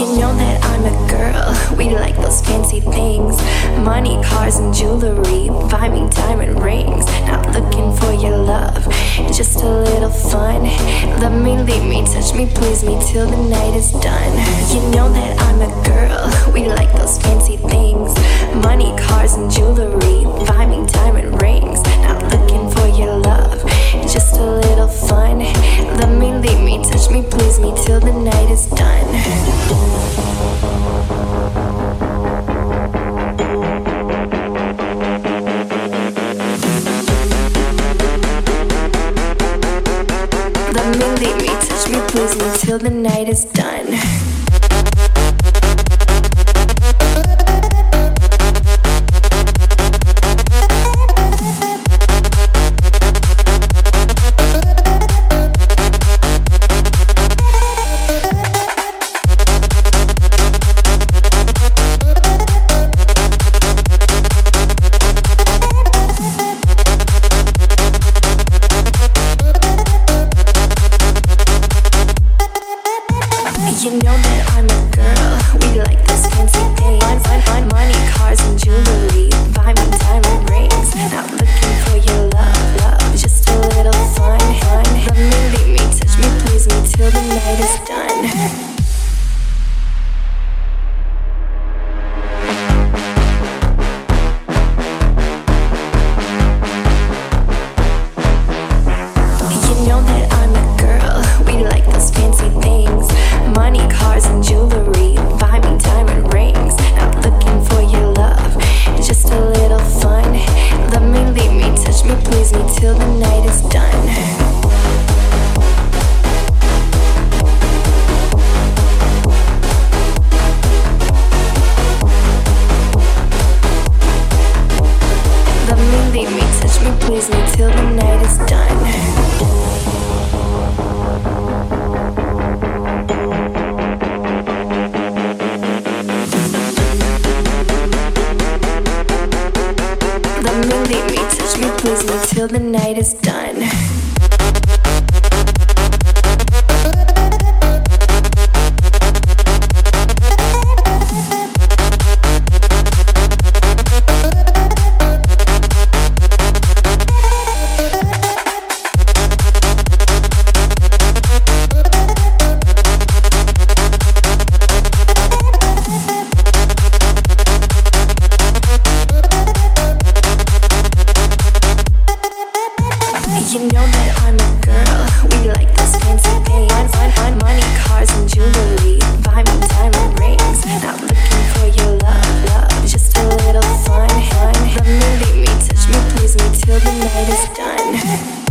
You know that I'm a girl. We like those fancy things. Money, cars, and jewelry. Buy me diamond rings. Not looking for your love. Just a little fun. Let me, leave me, touch me, please me till the night is done. You know that I'm a girl. We like those fancy things. Money, cars, and jewelry. Buy me diamond rings. Till the night is done. That I'm a girl. We like those fancy things. Money, cars, and jewelry. Let me, me, touch me, please me till the night is done. You know that I'm a girl. We like this fancy things. Fun, fun, money, cars, and jewelry. Diamond rings. Not looking for your love, love. Just a little fun, fun. Lead me, touch me, please me till the night is done.